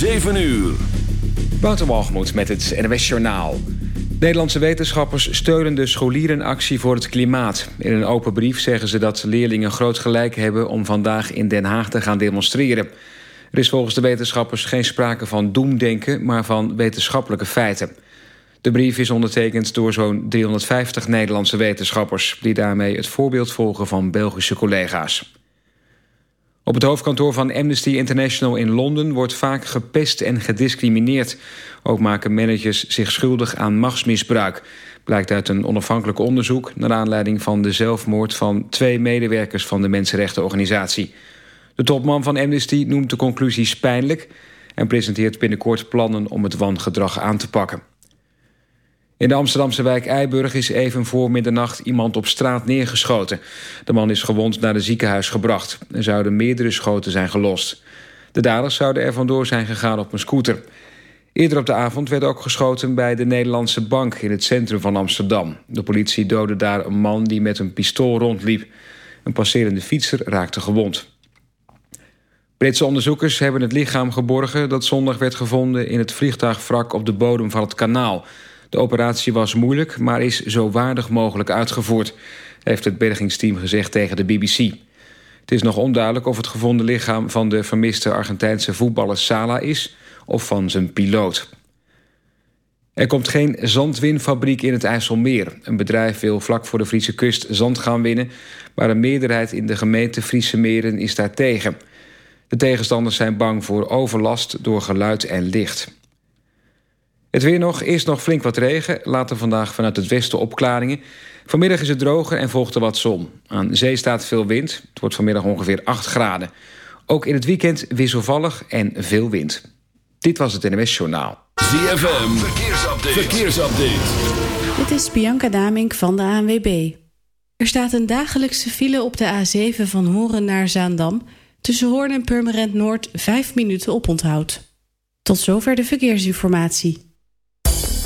7 uur. Wouter met het NWS Journaal. Nederlandse wetenschappers steunen de scholierenactie voor het klimaat. In een open brief zeggen ze dat leerlingen groot gelijk hebben... om vandaag in Den Haag te gaan demonstreren. Er is volgens de wetenschappers geen sprake van doemdenken... maar van wetenschappelijke feiten. De brief is ondertekend door zo'n 350 Nederlandse wetenschappers... die daarmee het voorbeeld volgen van Belgische collega's. Op het hoofdkantoor van Amnesty International in Londen wordt vaak gepest en gediscrimineerd. Ook maken managers zich schuldig aan machtsmisbruik. Blijkt uit een onafhankelijk onderzoek naar aanleiding van de zelfmoord van twee medewerkers van de mensenrechtenorganisatie. De topman van Amnesty noemt de conclusies pijnlijk en presenteert binnenkort plannen om het wangedrag aan te pakken. In de Amsterdamse wijk Eiburg is even voor middernacht iemand op straat neergeschoten. De man is gewond naar het ziekenhuis gebracht. Er zouden meerdere schoten zijn gelost. De daders zouden er vandoor zijn gegaan op een scooter. Eerder op de avond werd ook geschoten bij de Nederlandse Bank... in het centrum van Amsterdam. De politie doodde daar een man die met een pistool rondliep. Een passerende fietser raakte gewond. Britse onderzoekers hebben het lichaam geborgen... dat zondag werd gevonden in het vliegtuigwrak op de bodem van het kanaal... De operatie was moeilijk, maar is zo waardig mogelijk uitgevoerd... heeft het bergingsteam gezegd tegen de BBC. Het is nog onduidelijk of het gevonden lichaam... van de vermiste Argentijnse voetballer Sala is... of van zijn piloot. Er komt geen zandwinfabriek in het IJsselmeer. Een bedrijf wil vlak voor de Friese kust zand gaan winnen... maar een meerderheid in de gemeente Friese Meren is daartegen. De tegenstanders zijn bang voor overlast door geluid en licht. Het weer nog, eerst nog flink wat regen. Later vandaag vanuit het westen opklaringen. Vanmiddag is het droger en volgt er wat zon. Aan zee staat veel wind. Het wordt vanmiddag ongeveer 8 graden. Ook in het weekend wisselvallig en veel wind. Dit was het NMS Journaal. ZFM, verkeersupdate. verkeersupdate. Dit is Bianca Damink van de ANWB. Er staat een dagelijkse file op de A7 van Horen naar Zaandam... tussen Hoorn en Purmerend Noord 5 minuten oponthoud. Tot zover de verkeersinformatie.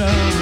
ocean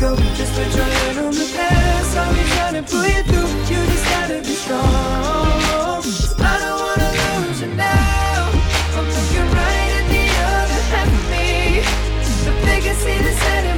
go Just put your hand on the past. I'll be trying to pull you through. You just gotta be strong. I don't wanna lose you now. I'm right the other half of me. The biggest see the set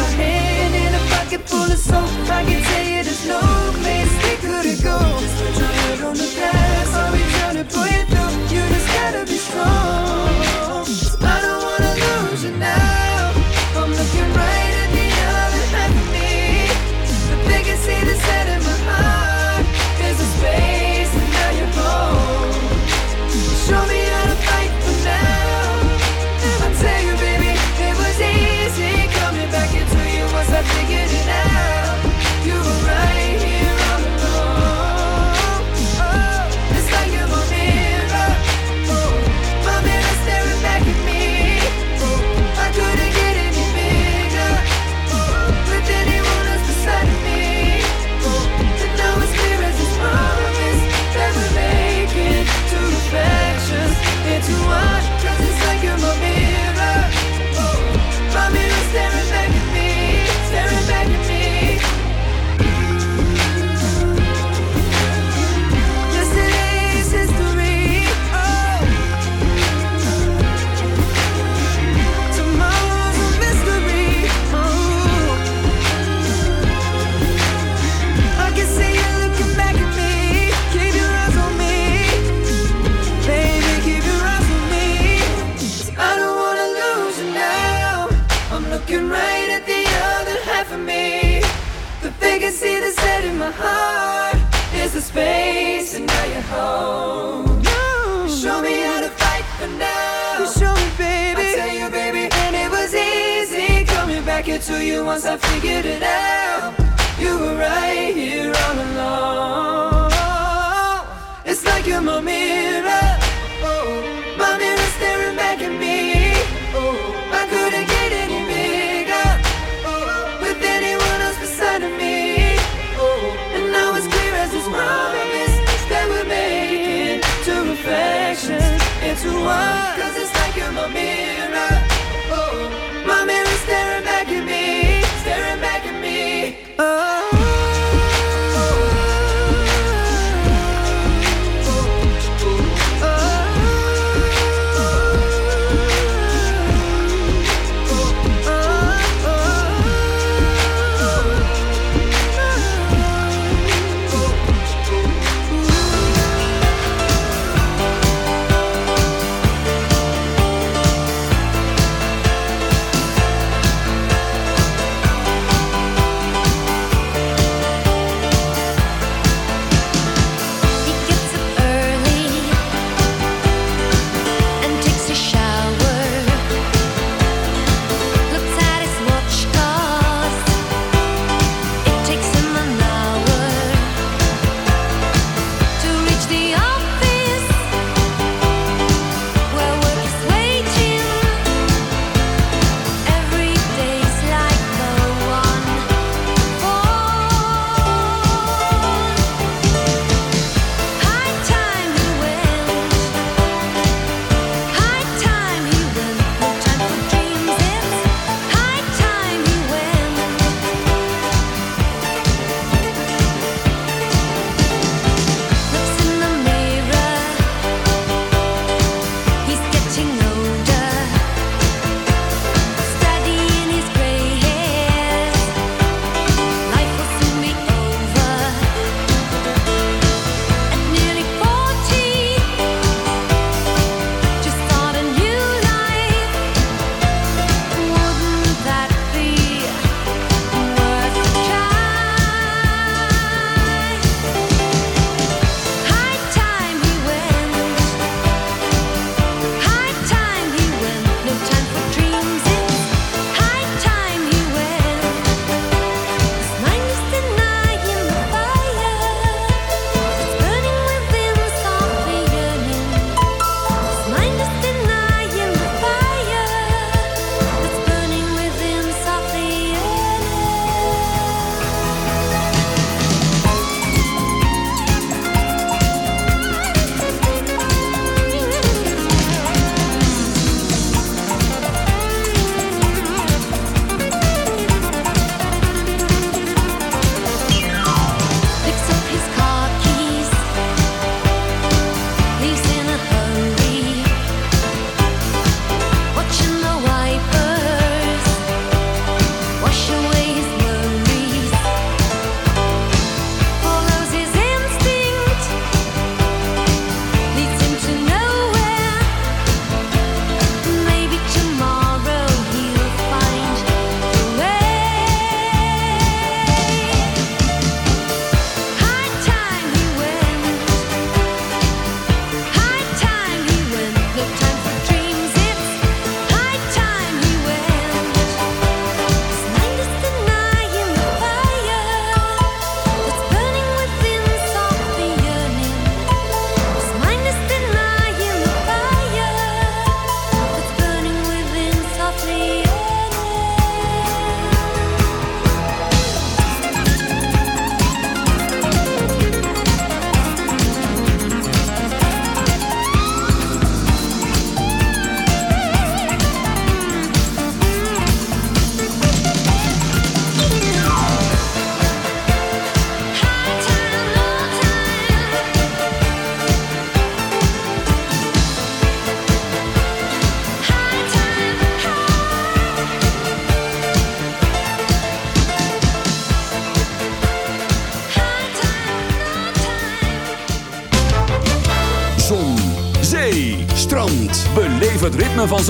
pocket full of soap I can tell you there's no place we couldn't go Just put your head on the past I'll be trying to pull you through You just gotta be strong it to you once I figured it out. You were right here all along. It's like you're my mirror.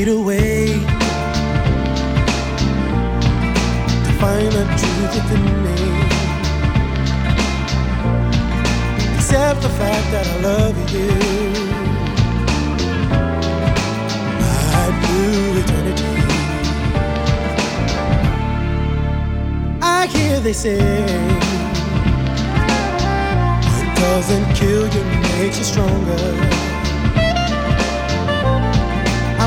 I need a way to find the truth within me. Accept the fact that I love you. My blue eternity. I hear they say what doesn't kill you makes you stronger.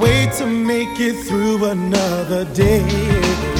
Way to make it through another day.